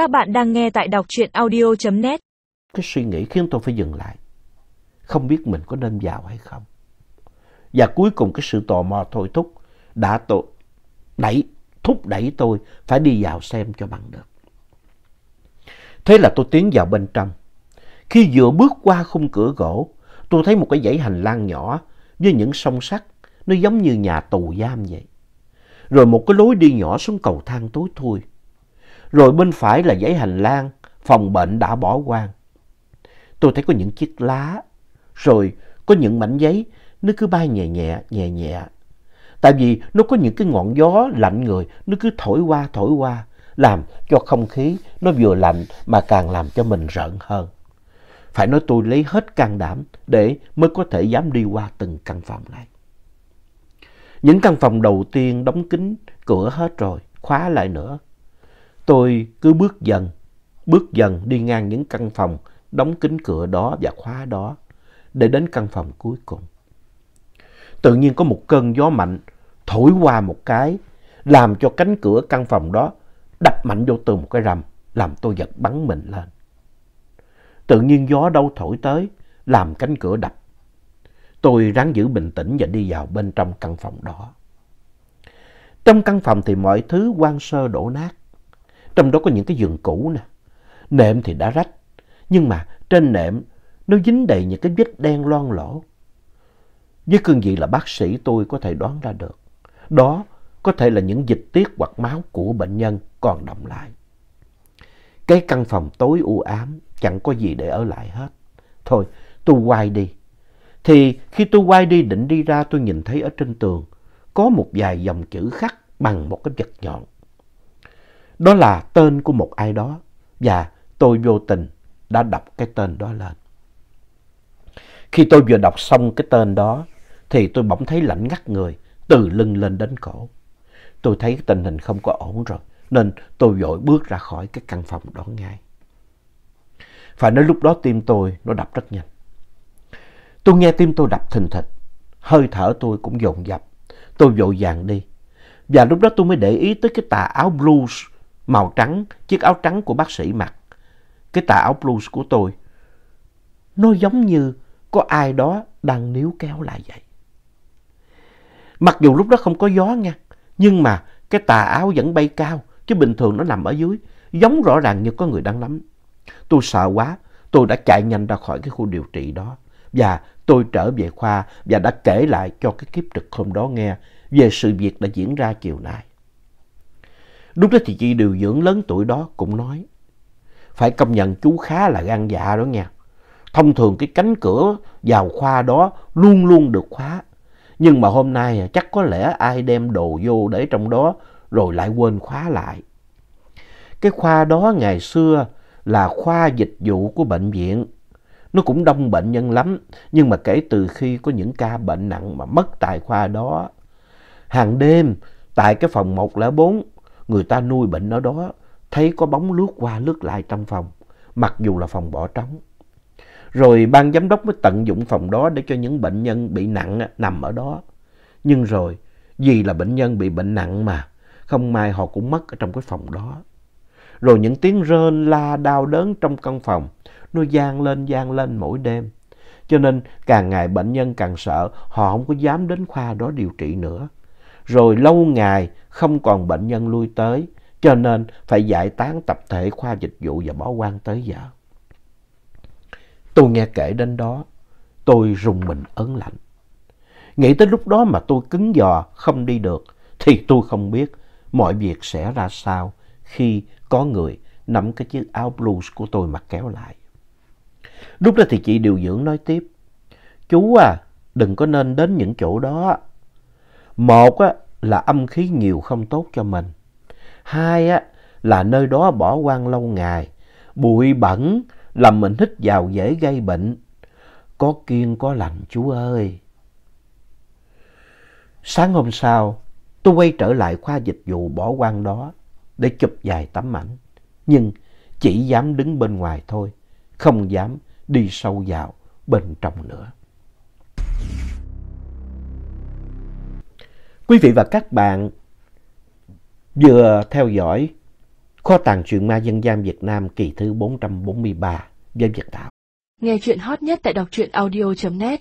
Các bạn đang nghe tại đọc truyện audio.net. Cái suy nghĩ khiến tôi phải dừng lại. Không biết mình có nên vào hay không. Và cuối cùng cái sự tò mò thôi thúc đã tôi đẩy, thúc đẩy tôi phải đi vào xem cho bằng được. Thế là tôi tiến vào bên trong. Khi vừa bước qua khung cửa gỗ, tôi thấy một cái dãy hành lang nhỏ với những song sắt, nó giống như nhà tù giam vậy. Rồi một cái lối đi nhỏ xuống cầu thang tối thui. Rồi bên phải là dãy hành lang, phòng bệnh đã bỏ hoang. Tôi thấy có những chiếc lá, rồi có những mảnh giấy, nó cứ bay nhẹ nhẹ, nhẹ nhẹ. Tại vì nó có những cái ngọn gió lạnh người, nó cứ thổi qua, thổi qua, làm cho không khí nó vừa lạnh mà càng làm cho mình rợn hơn. Phải nói tôi lấy hết can đảm để mới có thể dám đi qua từng căn phòng này. Những căn phòng đầu tiên đóng kín cửa hết rồi, khóa lại nữa. Tôi cứ bước dần, bước dần đi ngang những căn phòng đóng kín cửa đó và khóa đó để đến căn phòng cuối cùng. Tự nhiên có một cơn gió mạnh thổi qua một cái làm cho cánh cửa căn phòng đó đập mạnh vô tường một cái rầm làm tôi giật bắn mình lên. Tự nhiên gió đâu thổi tới làm cánh cửa đập. Tôi ráng giữ bình tĩnh và đi vào bên trong căn phòng đó. Trong căn phòng thì mọi thứ quan sơ đổ nát. Trong đó có những cái giường cũ nè. Nệm thì đã rách. Nhưng mà trên nệm nó dính đầy những cái vết đen loang lỗ. Với cương vị là bác sĩ tôi có thể đoán ra được. Đó có thể là những dịch tiết hoặc máu của bệnh nhân còn động lại. Cái căn phòng tối u ám chẳng có gì để ở lại hết. Thôi, tôi quay đi. Thì khi tôi quay đi, định đi ra, tôi nhìn thấy ở trên tường có một vài dòng chữ khắc bằng một cái vật nhọn. Đó là tên của một ai đó và tôi vô tình đã đọc cái tên đó lên. Khi tôi vừa đọc xong cái tên đó thì tôi bỗng thấy lạnh ngắt người từ lưng lên đến cổ. Tôi thấy tình hình không có ổn rồi nên tôi vội bước ra khỏi cái căn phòng đó ngay. Phải nói lúc đó tim tôi nó đập rất nhanh. Tôi nghe tim tôi đập thình thịch, hơi thở tôi cũng dồn dập. Tôi vội vàng đi. Và lúc đó tôi mới để ý tới cái tà áo blues màu trắng, chiếc áo trắng của bác sĩ mặc. Cái tà áo blues của tôi, nó giống như có ai đó đang níu kéo lại vậy. Mặc dù lúc đó không có gió nha, nhưng mà cái tà áo vẫn bay cao, chứ bình thường nó nằm ở dưới, giống rõ ràng như có người đang nắm. Tôi sợ quá, tôi đã chạy nhanh ra khỏi cái khu điều trị đó. Và tôi trở về khoa và đã kể lại cho cái kiếp trực hôm đó nghe về sự việc đã diễn ra chiều nay. Lúc đó thì chị điều dưỡng lớn tuổi đó cũng nói, phải công nhận chú khá là gan dạ đó nha. Thông thường cái cánh cửa vào khoa đó luôn luôn được khóa. Nhưng mà hôm nay à, chắc có lẽ ai đem đồ vô để trong đó rồi lại quên khóa lại. Cái khoa đó ngày xưa là khoa dịch vụ của bệnh viện. Nó cũng đông bệnh nhân lắm, nhưng mà kể từ khi có những ca bệnh nặng mà mất tại khoa đó, hàng đêm tại cái phòng 104, người ta nuôi bệnh ở đó, thấy có bóng lướt qua lướt lại trong phòng, mặc dù là phòng bỏ trống. Rồi ban giám đốc mới tận dụng phòng đó để cho những bệnh nhân bị nặng nằm ở đó. Nhưng rồi, vì là bệnh nhân bị bệnh nặng mà, không may họ cũng mất ở trong cái phòng đó. Rồi những tiếng rên la đau đớn trong căn phòng, nó gian lên gian lên mỗi đêm. Cho nên càng ngày bệnh nhân càng sợ, họ không có dám đến khoa đó điều trị nữa. Rồi lâu ngày không còn bệnh nhân lui tới, cho nên phải giải tán tập thể khoa dịch vụ và bỏ quan tới giờ. Tôi nghe kể đến đó, tôi rùng mình ớn lạnh. Nghĩ tới lúc đó mà tôi cứng giò không đi được, thì tôi không biết mọi việc sẽ ra sao khi có người nắm cái chiếc áo blues của tôi mà kéo lại. Lúc đó thì chị điều dưỡng nói tiếp, chú à, đừng có nên đến những chỗ đó. Một á, là âm khí nhiều không tốt cho mình. Hai á, là nơi đó bỏ quan lâu ngày, bụi bẩn làm mình hít vào dễ gây bệnh. Có kiên có lành chú ơi. Sáng hôm sau, tôi quay trở lại khoa dịch vụ bỏ quan đó để chụp vài tấm ảnh. Nhưng chỉ dám đứng bên ngoài thôi, không dám đi sâu vào bên trong nữa. Quý vị và các bạn vừa theo dõi Kho tàng truyện ma dân gian Việt Nam kỳ thứ 443 với Việt Thảo. Nghe chuyện hot nhất tại đọc truyện audio.net